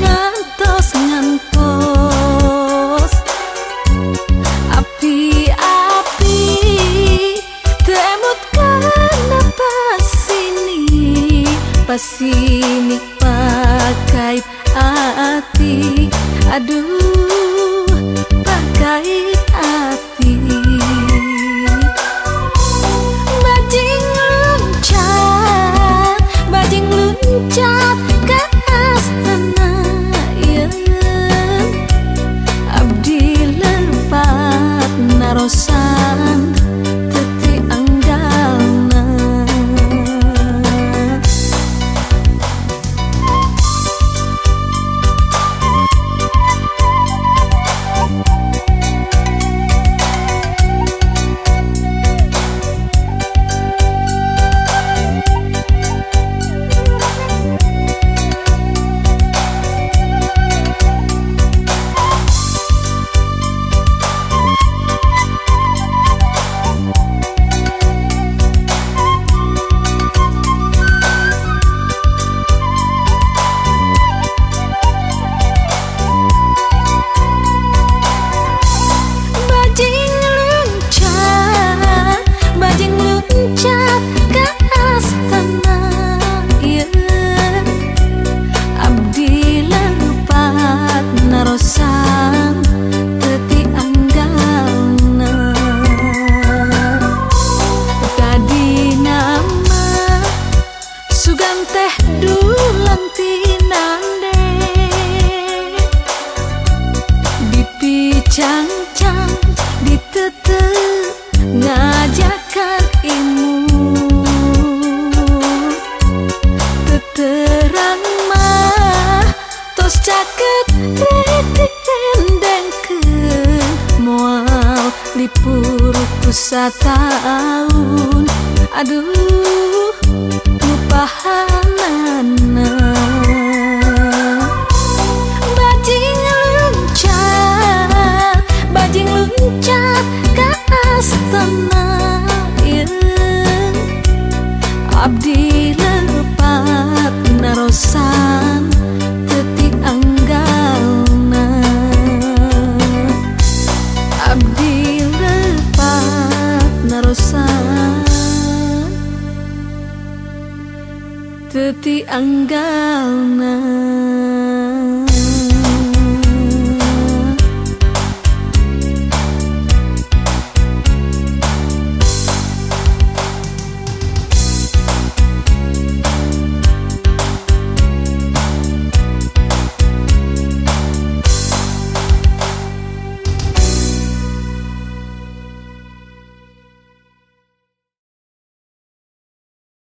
ngantos ngantos. Api api temut karena pas ini. Pas ini pakai hati. Aduh pakai cang-cang ditete ngajakan ilmu. Teterang mah tos caket rendeng ke mual lipur Rusa tahun Aduh Lupahanana teti anggalna